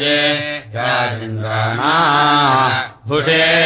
ये राजेन्द्राणा भुषे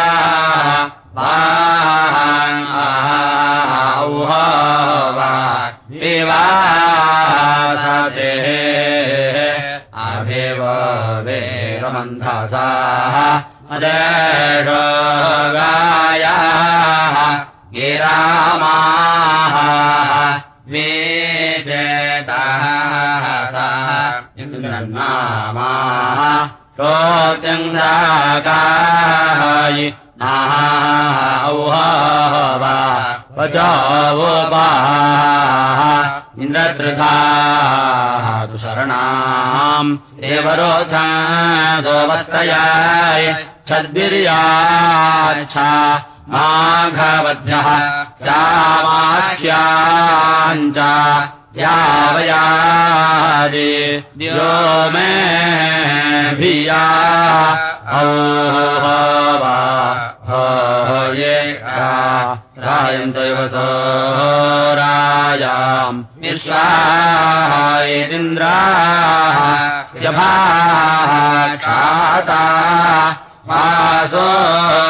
ोचङ्ग्राकायि महो वा वच इन्द्रधृताः तु शरणाम् देवरोधा सोवत्तयाय छद्विर्याच्छा माघावभ्यः चावाख्याञ्च यावयादे द्यो मे भिया। ये रायम् सो रायाम् विश्वायदिन्द्राः शाः खाता पासो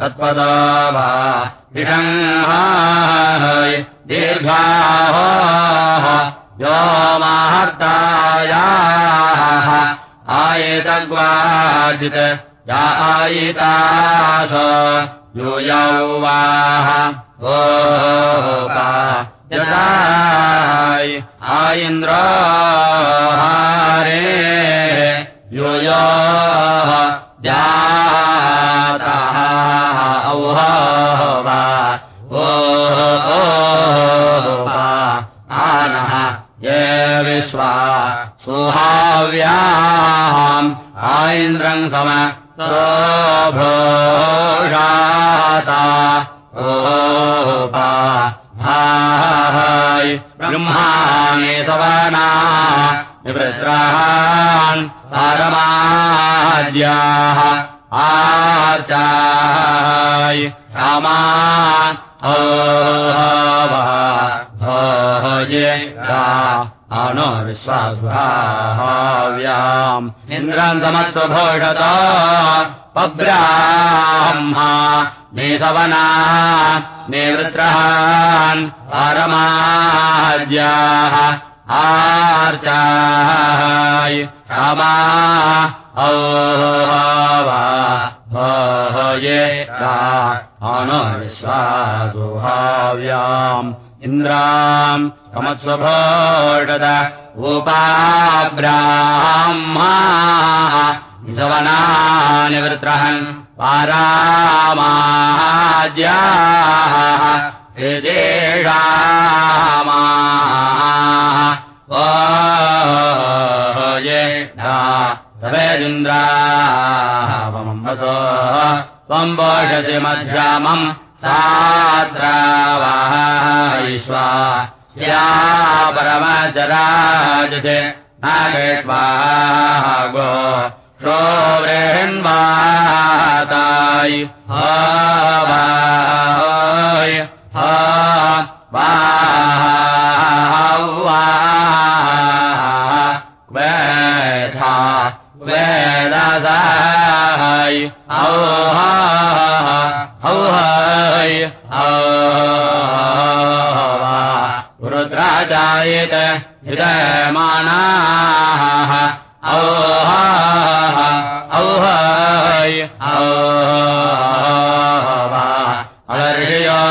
तत्पदा वा विषङ्य देहाः यो माहतायाः आयतग्वाजित आयितास यो यौ वा जराय समत्वभोषत पब्राह्मा। निसवना निवृत्रहान् परमाद्याः आर्चाय रामा ये अनो समत्स्वभोषत उपाब्राह्मा सवनानिवृत्रहन् पारामाज्याः हृदेषामा ये तवेदिन्द्रावमम्बसो त्वम् वोषसि मध्यामम् सात्रावायिष्वा परमचराजते नागेष्वागो शोवृण्वाताय हवाय वेधा वेदसाय औहा रुद्राजायत हृदयमानाः औहा। औहाय। अलर्षया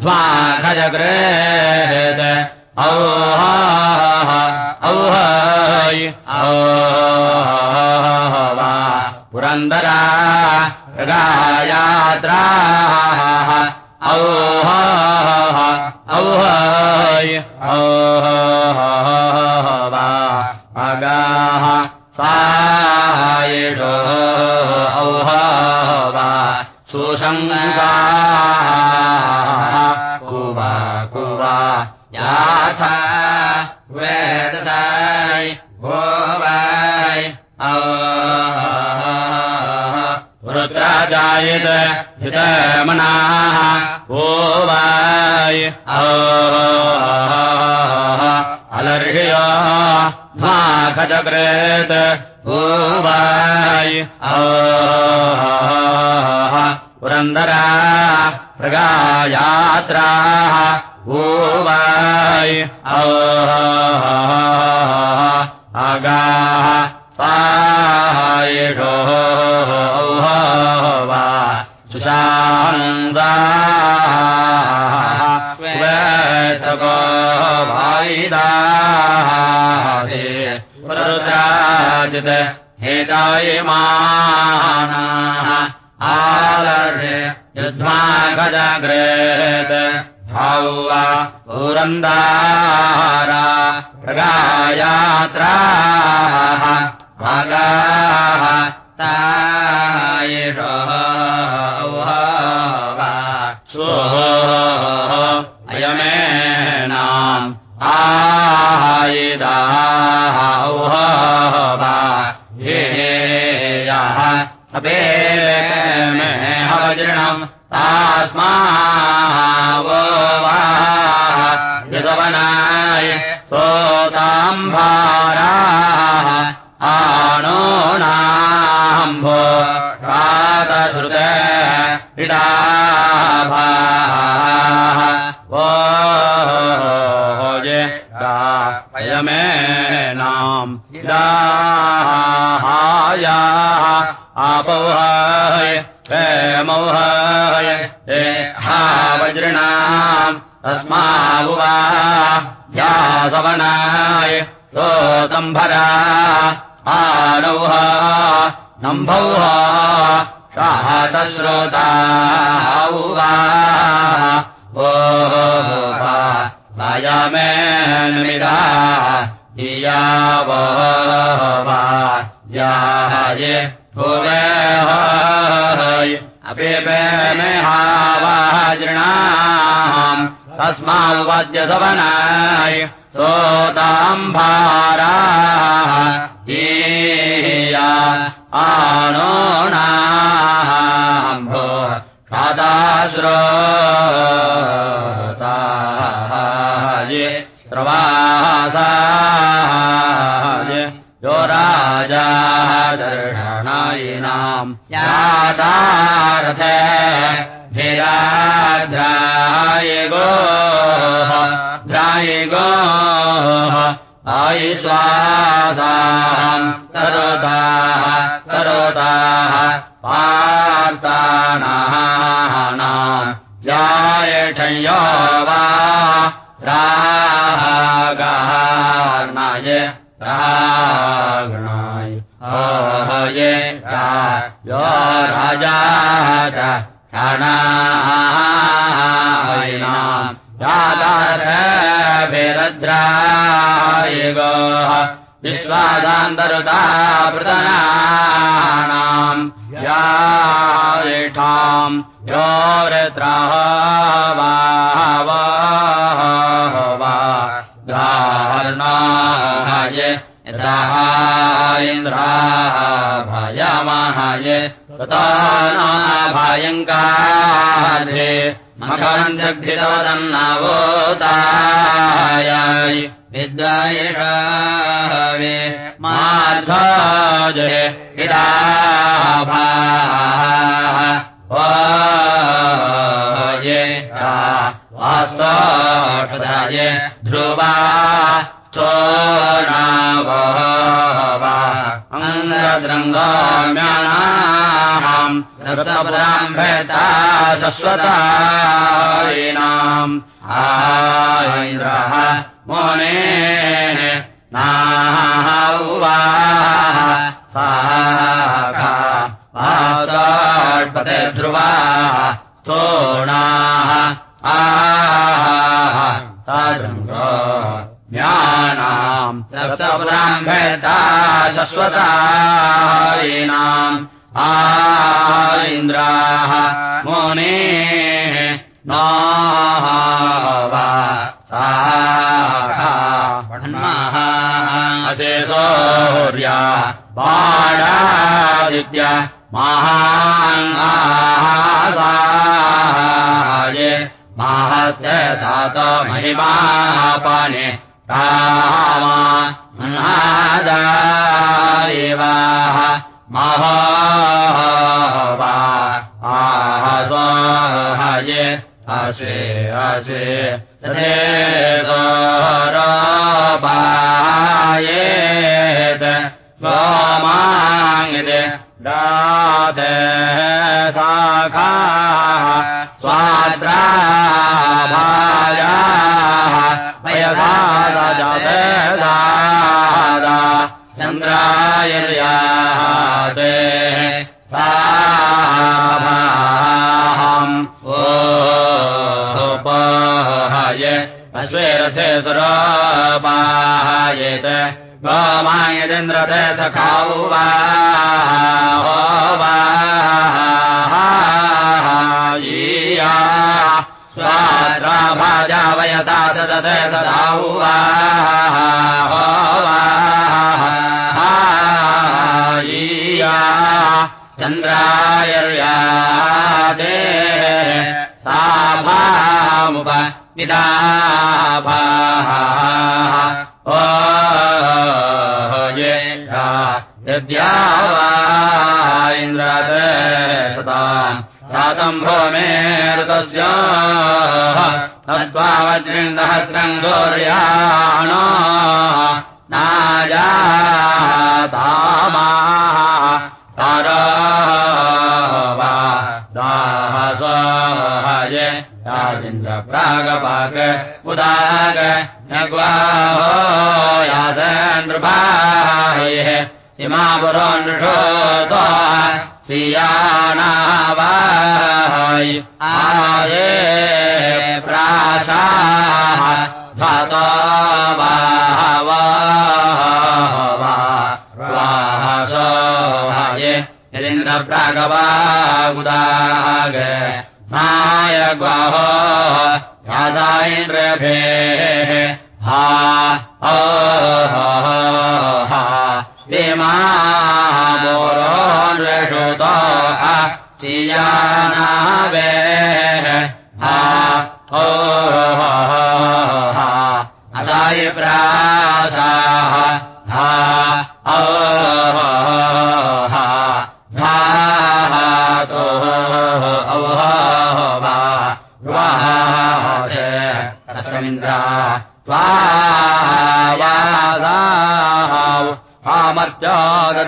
ध्वाखजग्रेत औहा। औहाय। पुरन्दरा। गायात्राः वेतको वायिदाहे पुरुद्राजित हेदायमानाः आलर्षे युद्ध्वागजग्रेत हौवा पुरन्दारा प्रगायात्राः भागाः वयमेनाम् इडाहायाः आपौहाय प्रेमौहाय ते हावजृणाम् तस्मावुवा ध्यासवनाय सोतम्भरा आनौः नम्भौः शाहतश्रोताौवा ओ वायमेनमिदा इयाव वा याय भुवे अपि मेहावाजृणाम् तस्माद्यसवनाय सोताम्भारा ईया आनो नाम्भो खादास्रोताय प्रवासाय यो राजा दर्शनायिनाम् यातारथ धिराद्राय गो द्राय गो आयि स्वासाम् तरोताः तरोताः पार्तानाम् जायठयो वा रागार्णाय रागणाय अहये यो राजा च क्षणायिनाम् जातारभिरद्राय गोः विश्वादान्तरुता प्रतनानाम् यायिठाम् यो वृत्राः वा वा धारणाय यतः इन्द्राः भयमहाय ततानाभायङ्काधे मखम् जग्धितवदन्नवोताय विद्वायिषावे माध्वाजे हिराभा ये वास्तोषदाय ध्रुवा अङ्गद्रङ्गाम्यानाम् रक्तब्राह्मता सस्वतायिनाम्। आयन्द्रः मोने नाहुवा साखा पादाट्पते ध्रुवा स्तोणाः आह सादृङ्गो ज्ञानाम् रक्तब्राह्मता सस्वतायिनाम् आइन्द्राः मुने अते सौर्या महाङ्गासाय महत्य तात महिमापाने रामा नादायिवाः महावा आह स्वाहाय असे तदे सखाौ वा ईया स्वाद्राभाजा वयता ददते सदाौ वा ईया चन्द्रायर्यादे साभामुप निदाभाः यद्या वा इन्द्रते सताम् सातम् भूमे ऋतस्य। तद्वावज्रिन्दहस्रम् गौर्याणो। नायातामा तारा वा दाह स्वाहाय प्रागपाक उदाग। नग्वाहो। यादनृभाये श्रियाणावाय आये बाहवा ये यदिन्द्रप्रागवागुदाग माय ग्वाहो यादा इन्द्रभेः। हा ओ हा विमा मोरोन्वेषुतो चियानावे हा ओ हा। अदाय प्रासाः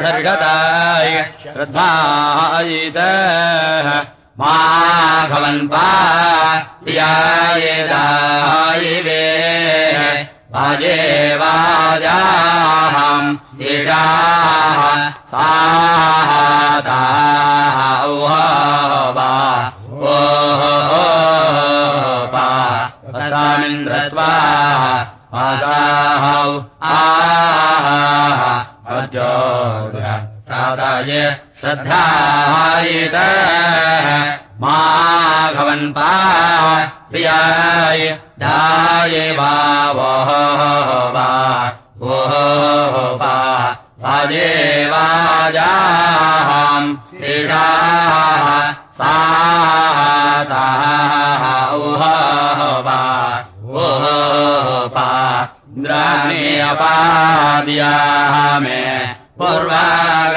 आमर्त्यादधर्गताय श्रद्धायित माघवन्पा प्रियायदायिवे श्रद्धायित। माघवन्पा प्रियाय दाय वावः वा ओह वा वाजे वाजाहम् ईशा साताः। औह वा ओह पा इन्द्राणि अपाद्याः मे पूर्वागात्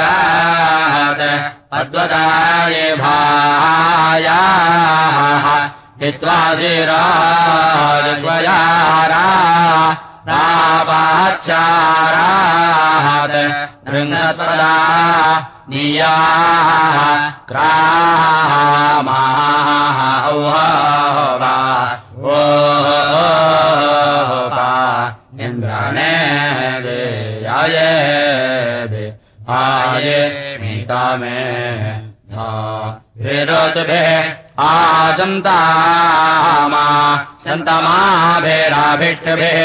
अद्वदाय भायाः हित्वा शिराजद्वयारा नापाच्चारात् नृङ्गतदा नियाः क्रामाः औहा ओ इन्द्राणे दे याये आये मीता मे विरोतभे आसन्तामा सन्तमा भेराभिष्टभे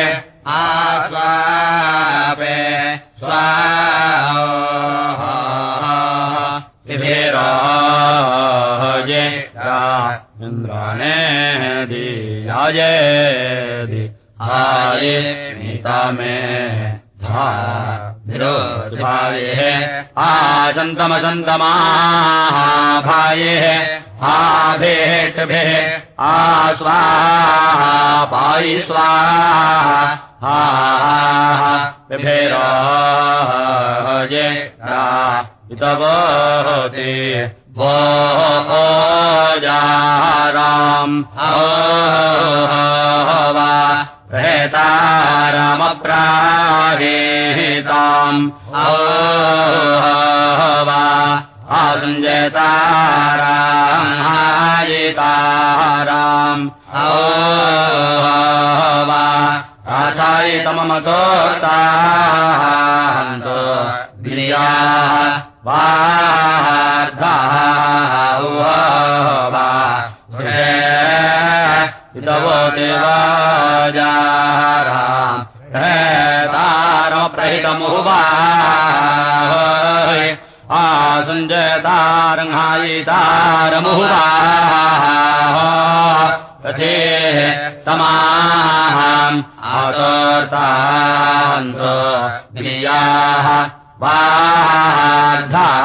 आस्वापे स्वा विभेराजे इन्द्राणे दियाये दि आये मीता मे धा विरोधभाये आसन्तमसन्तमाः भाये आभेटभे आस्वाहा पायि स्वाहा विभेराजे इतवोति वो। जाराम् वा प्रेतारमप्राहेताम् वा आसञ्जयतारायिताराम् वा आसायितममतोतान्तो गिर्याः वार्धाः वा इतवो देवाजाराम् प्रेतारमप्रहितमुवा आसञ्जयतारङ्हायितारमुवा रथे तमाहम् आतोर्तान्तो गिर्याः वार्धाः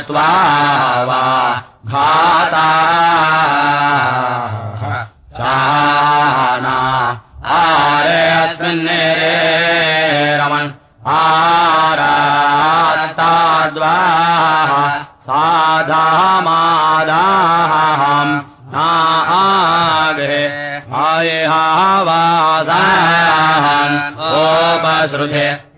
वा मोषुत्वा वा घाता। चाना आरे अस्मिन्नेरे रमन् आरात्ताद्वा साधामादाहम् नागे आयेहावादाहम् ओपसृधे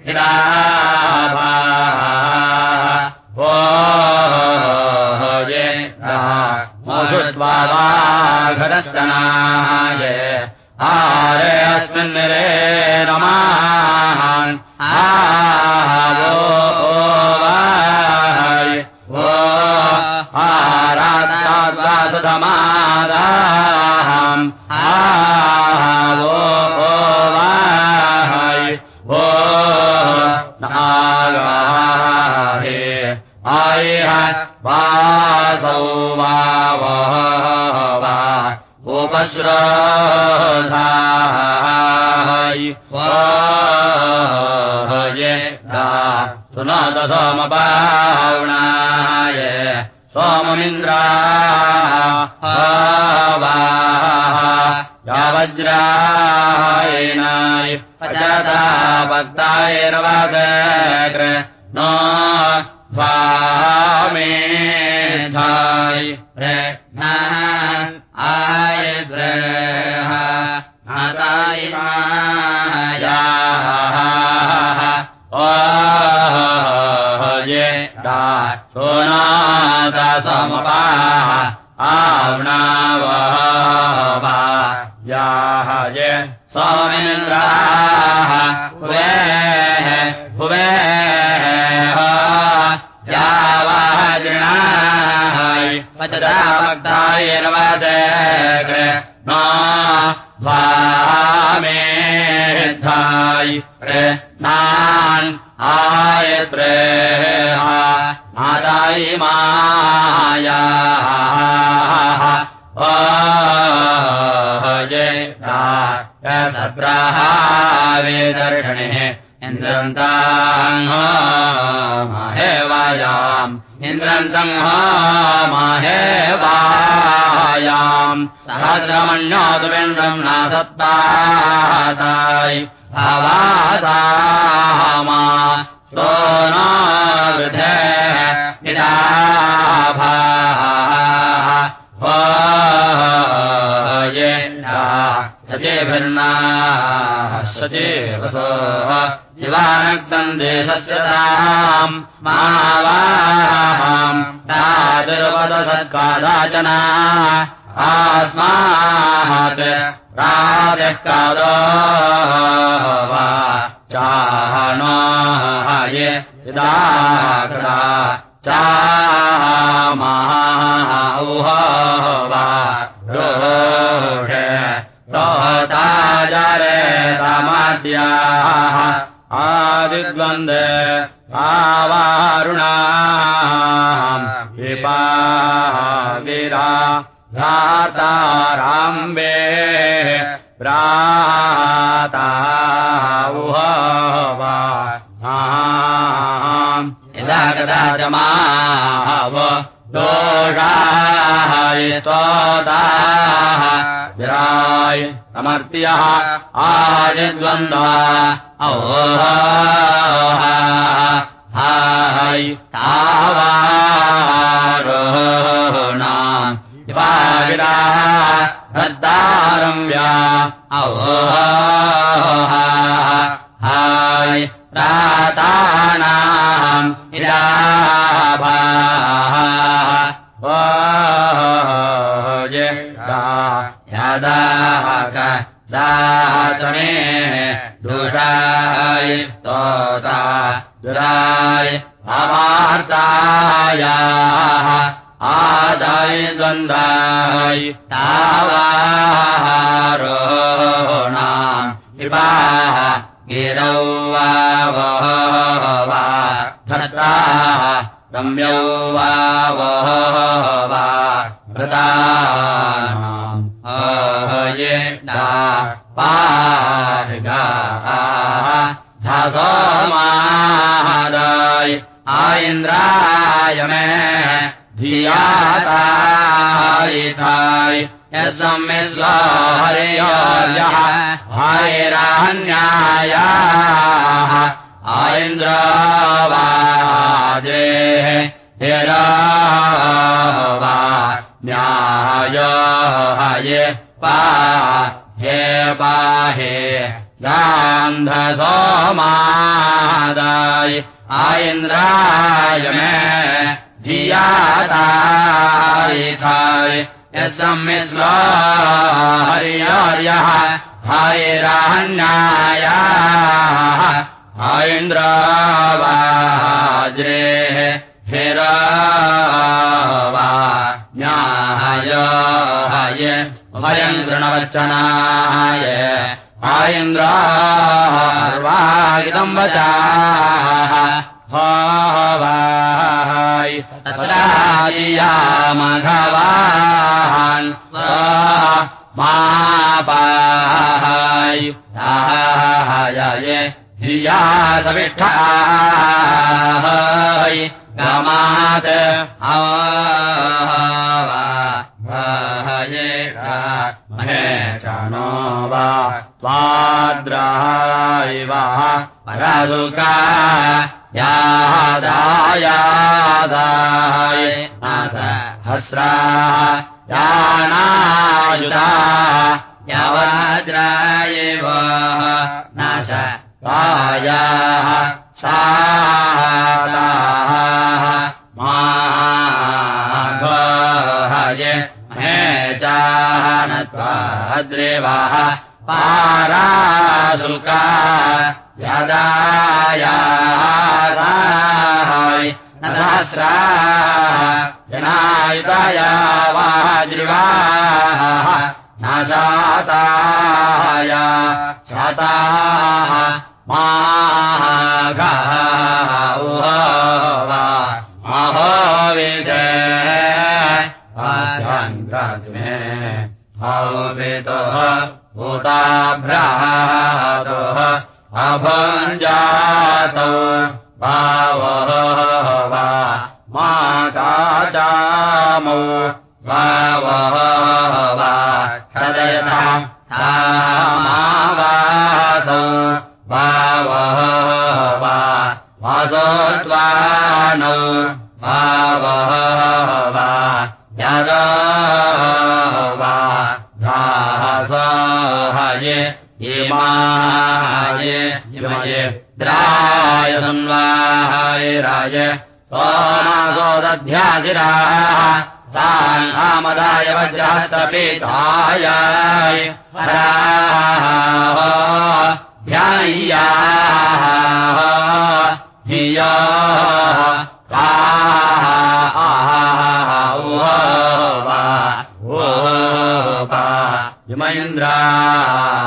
भार ओपसुराधायु स्वाय रानत सोमपाणाय सोम इन्द्रा भक्ताय रवाद्र न स्वामे स्वामेधाय रे आयद्रः माताय मायाः ओ ये दा आवणावः याः ये सोमेन्द्राः हुवे हुवे यावाजृणाय पचदा भक्तायैर्वदग्र नो स्वामेधाय रे नान् आयत्र मादायि मायाः ओ ये सत्राः वेदर्षणिः इन्द्रन्ताम् माहेवायाम् सहस्रमण्योतुबिन्दम् नासत्ताताय भवादामा। सोनावृधे इदाभा ये सचेभिर्नाः। सचेवसो शिवानग्दम् देशस्य ताम् मावाहाम् तादुर्वदसत्कादाचना आस्मात् राजः कादो वा चानो ये यदा चामाहुः वा रोषे रोताजरे रामाद्याः आदिद्वन्दे आवारुणाम् विपा गिरा भ्राताराम्बे भ्राताहुः वा यदा कदा च माव दोषाय त्वदाः विराय समर्त्यः आयद्वन्द्वा हाय तावारोणाम् विपागिरा हद्दारम्या हाय प्रातानाम् इराभाः ये यदाक दाचमे दुषाय तोता दुराय अवार्तायाः आदाय द्वन्द्वाय तावारोणाम् विवाह गिरौ वा वह वा धर्ताः रम्यौ वा वह वा भृतानाम् ये दा पार्गाः धासोमादाय आइन्द्राय मे धियातायिथाय यस्मिस्वाहर्योर्यः हैरान्यायाः आइन्द्रावाजेः हिरावा हये पा हे पाहे गान्धसोमादाय आइन्द्राय मे धियातायिथाय यस्मिस्वाहर्योर्यः हैरान्यायाः हैन्द्रावाज्रेः हिरावा भयम् तृणवचनाय वचाः। भावाय मघवान् मा पाहाय ताः धिया सविष्ठा गमात् ये महे नो वा त्वाद्रायिव परदुका यादायादाय हस्रा यानायुधा यावज्रायेव नाश वायाः सादाः जानत्वाद्रेवाः पारासुका यदायाय न सहस्रा जनायुताया वाज्रिवाः न शाताय शाताः माघः वज्रहस्तपीताय ध्याय्याः धिया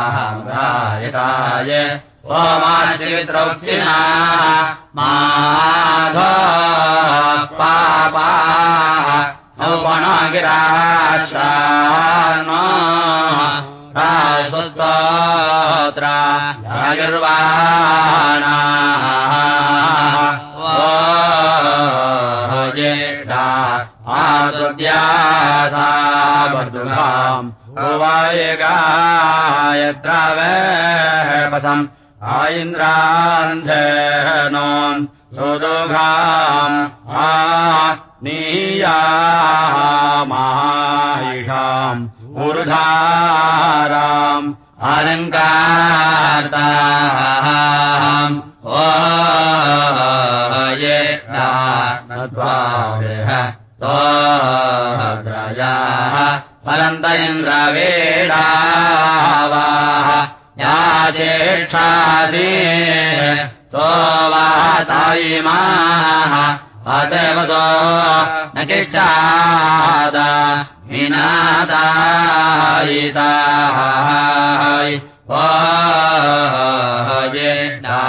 इन्द्रायताय ओमाश्रित्रौक्षिणा माघ पापा रागिर्वाणा आदुद्यासा बर्दुघाम् वायगायत्रावसम् आइन्द्रान्धेनोन्। सुदुघाम् आ नीयामायिषाम् ऊर्धाराम् अलङ्कारताम् ओ ये द्वारेह तोद्रयाः फलन्त इन्द्रवेडावाः या ज्येष्ठादि तो अदेवतो न किष्टाद विनादायिताय ओ येष्टा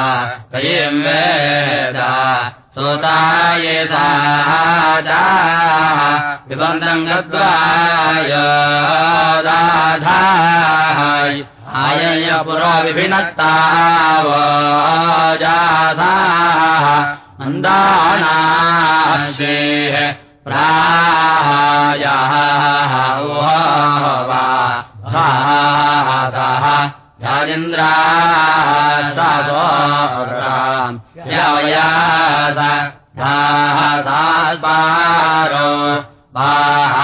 कयिम् वेदा सुताये सा विबन्धम् गद्वाय दाधाय आयय पुरो विभिन्नत्ताव जाधाः मन्दानाश्रेः प्रायाः सासोराम् यवयास धासास्पारो बाः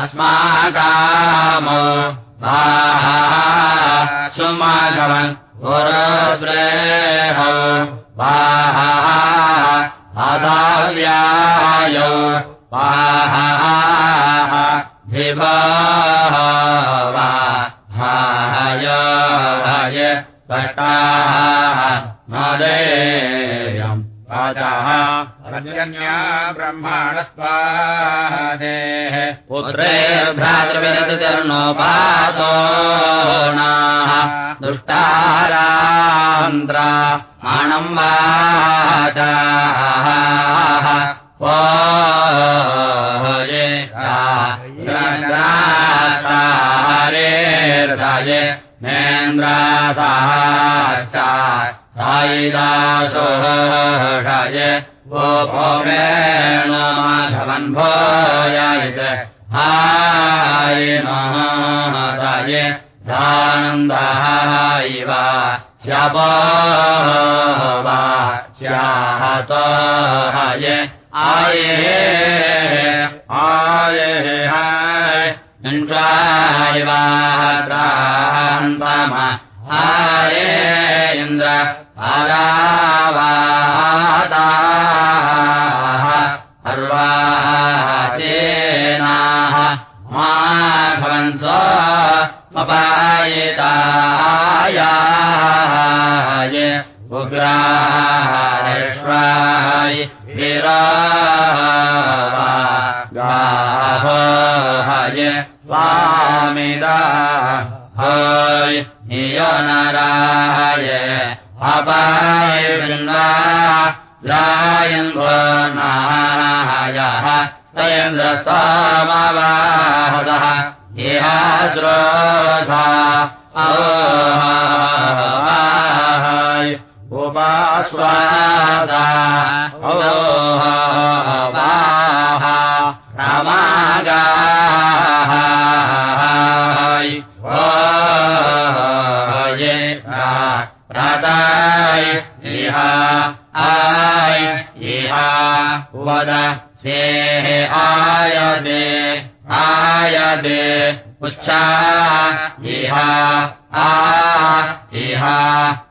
अस्माकामो बाः सुमाघवन् पुरश्रेह अदाव्यायो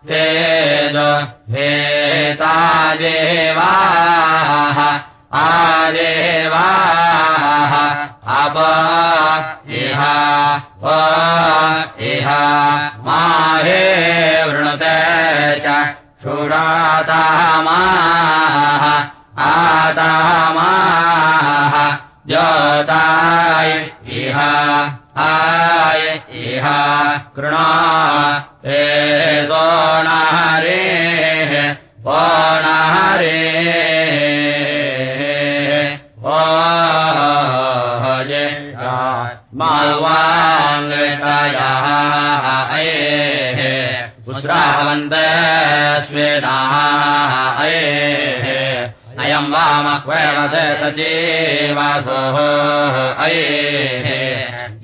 ते दो देवाः आदेवाः अप इह प इह माहे क्षुराता च आता आतामाः जोताय इह आय इहा। कृणा ते सोणहरेण हरे ओ जय माल्वाङ्गतायाः अये दुस्राव स्वेदः अये अयं वाम वेण सचे अये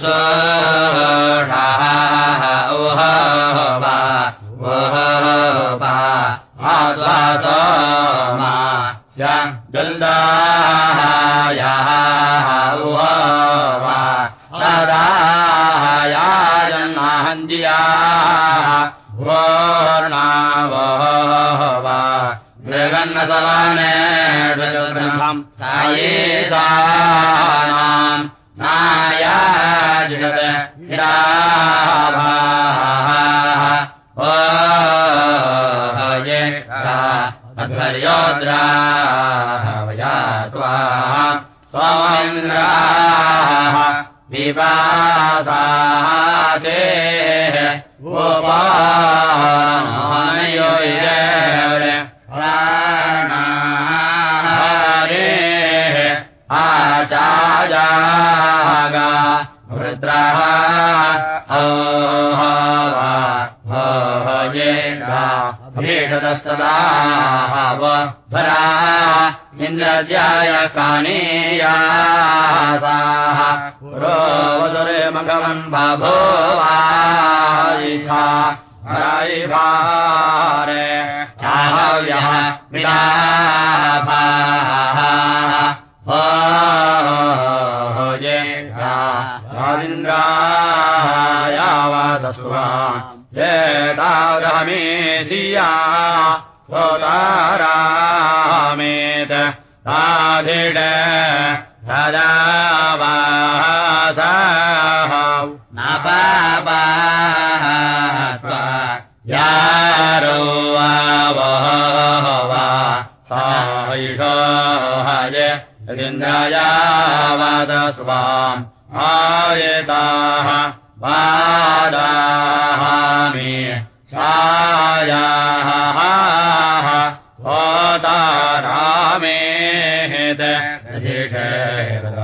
सा कानीयासाः पुरोदरे मघवन् बभो वायिथा। हरायिभारे चाहव्यः विलाभाः इन्द्रायावादस्वा जेतारमेशिया स्वतारामेत सदावासाः। न पापाः त्वा यारो वावहवा सायिषो हज इन्द्रायावादस्वाम् आयताः वादाहामि छायाः होतारामेत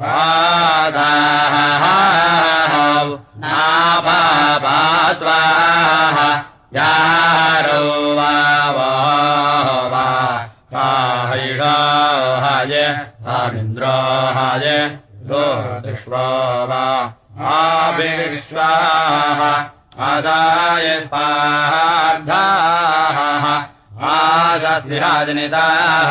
वादाः नापापात्वाः यारो वाववा साहिषाहाय आमिन्द्राहाय गोदृष्ट्वा वा। आविश्वाः आदाय स्पार्धाः आशस्तिहाजनिताः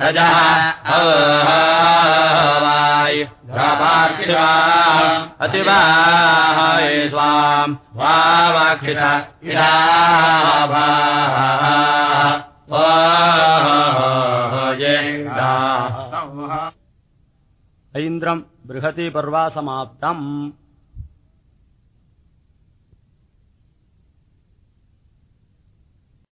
रजः वाय पार्थिवा अतिवाहाय स्वाम् इडाभा। ऐन्द्रम् बृहतीपर्वा समाप्तम्